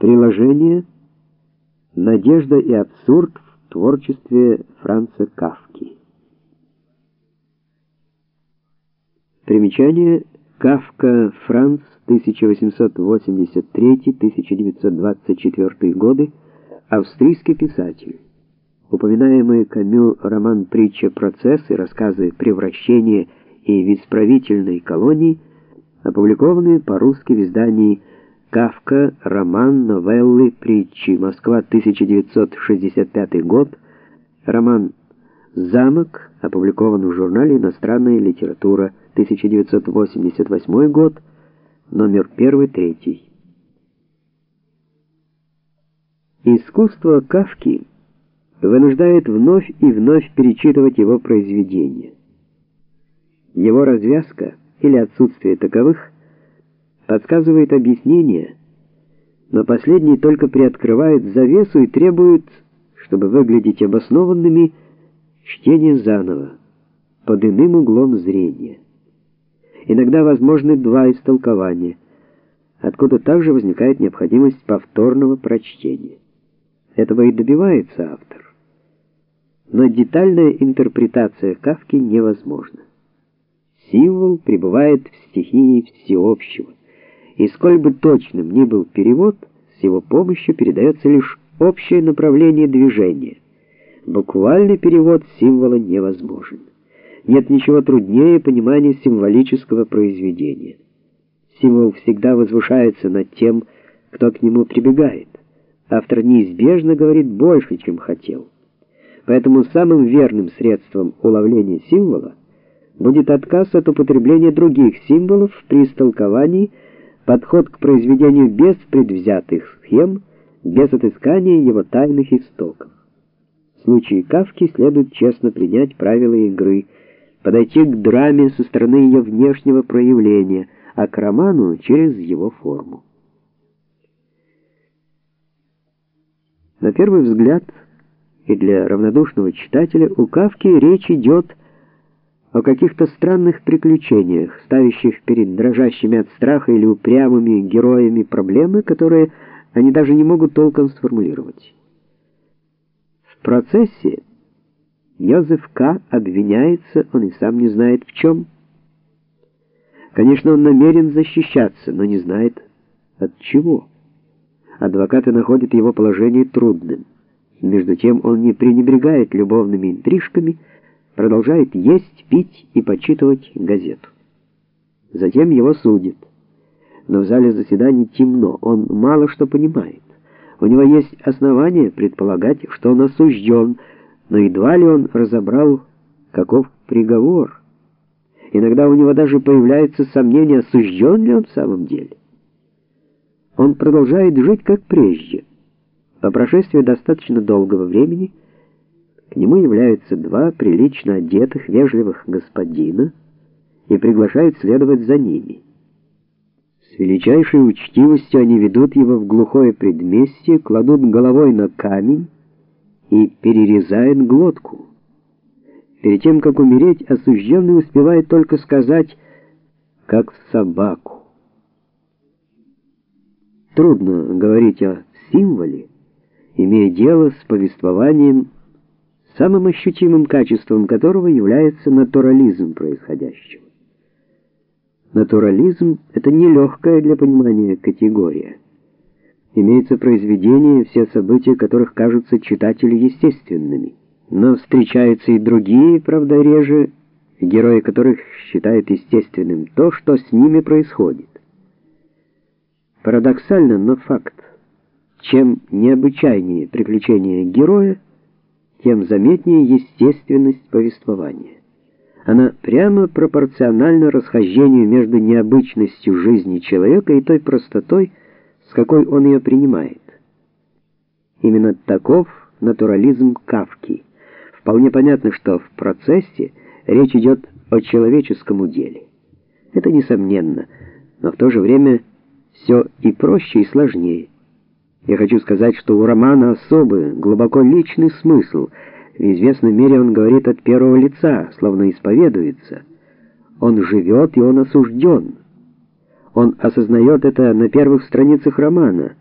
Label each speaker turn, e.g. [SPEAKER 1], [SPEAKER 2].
[SPEAKER 1] Приложение Надежда и абсурд в творчестве Франца Кафки. Примечание Кафка Франц 1883-1924 годы, австрийский писатель. Упоминаемый Камю роман «Притча процесс» и рассказы «Превращение» и «В колонии» опубликованы по-русски в издании Кавка, роман, новеллы, притчи. Москва, 1965 год. Роман Замок опубликован в журнале Иностранная литература, 1988 год, номер 1-3. Искусство Кавки вынуждает вновь и вновь перечитывать его произведения. Его развязка или отсутствие таковых подсказывает объяснение, но последний только приоткрывает завесу и требует, чтобы выглядеть обоснованными, чтение заново, под иным углом зрения. Иногда возможны два истолкования, откуда также возникает необходимость повторного прочтения. Этого и добивается автор. Но детальная интерпретация Кавки невозможна. Символ пребывает в стихии всеобщего. И сколь бы точным ни был перевод, с его помощью передается лишь общее направление движения. Буквальный перевод символа невозможен. Нет ничего труднее понимания символического произведения. Символ всегда возвышается над тем, кто к нему прибегает. Автор неизбежно говорит больше, чем хотел. Поэтому самым верным средством уловления символа будет отказ от употребления других символов при истолковании подход к произведению без предвзятых схем, без отыскания его тайных истоков. В случае Кавки следует честно принять правила игры, подойти к драме со стороны ее внешнего проявления, а к роману через его форму. На первый взгляд, и для равнодушного читателя, у Кавки речь идет о каких-то странных приключениях, ставящих перед дрожащими от страха или упрямыми героями проблемы, которые они даже не могут толком сформулировать. В процессе Йозеф К. обвиняется, он и сам не знает в чем. Конечно, он намерен защищаться, но не знает от чего. Адвокаты находят его положение трудным. Между тем он не пренебрегает любовными интрижками, продолжает есть, пить и почитывать газету. Затем его судят. Но в зале заседаний темно, он мало что понимает. У него есть основания предполагать, что он осужден, но едва ли он разобрал, каков приговор. Иногда у него даже появляется сомнение, осужден ли он в самом деле. Он продолжает жить как прежде. По прошествии достаточно долгого времени к нему являются два прилично одетых, вежливых господина и приглашают следовать за ними. С величайшей учтивостью они ведут его в глухое предместье, кладут головой на камень и перерезают глотку. Перед тем, как умереть, осужденный успевает только сказать «как собаку». Трудно говорить о символе, имея дело с повествованием самым ощутимым качеством которого является натурализм происходящего. Натурализм — это нелегкая для понимания категория. Имеются произведения, все события которых кажутся читателю естественными. Но встречаются и другие, правда реже, герои которых считают естественным то, что с ними происходит. Парадоксально, но факт. Чем необычайнее приключения героя, тем заметнее естественность повествования. Она прямо пропорциональна расхождению между необычностью жизни человека и той простотой, с какой он ее принимает. Именно таков натурализм Кавки. Вполне понятно, что в процессе речь идет о человеческом деле. Это несомненно, но в то же время все и проще, и сложнее. Я хочу сказать, что у романа особый, глубоко личный смысл. В известной мере он говорит от первого лица, словно исповедуется. Он живет, и он осужден. Он осознает это на первых страницах романа.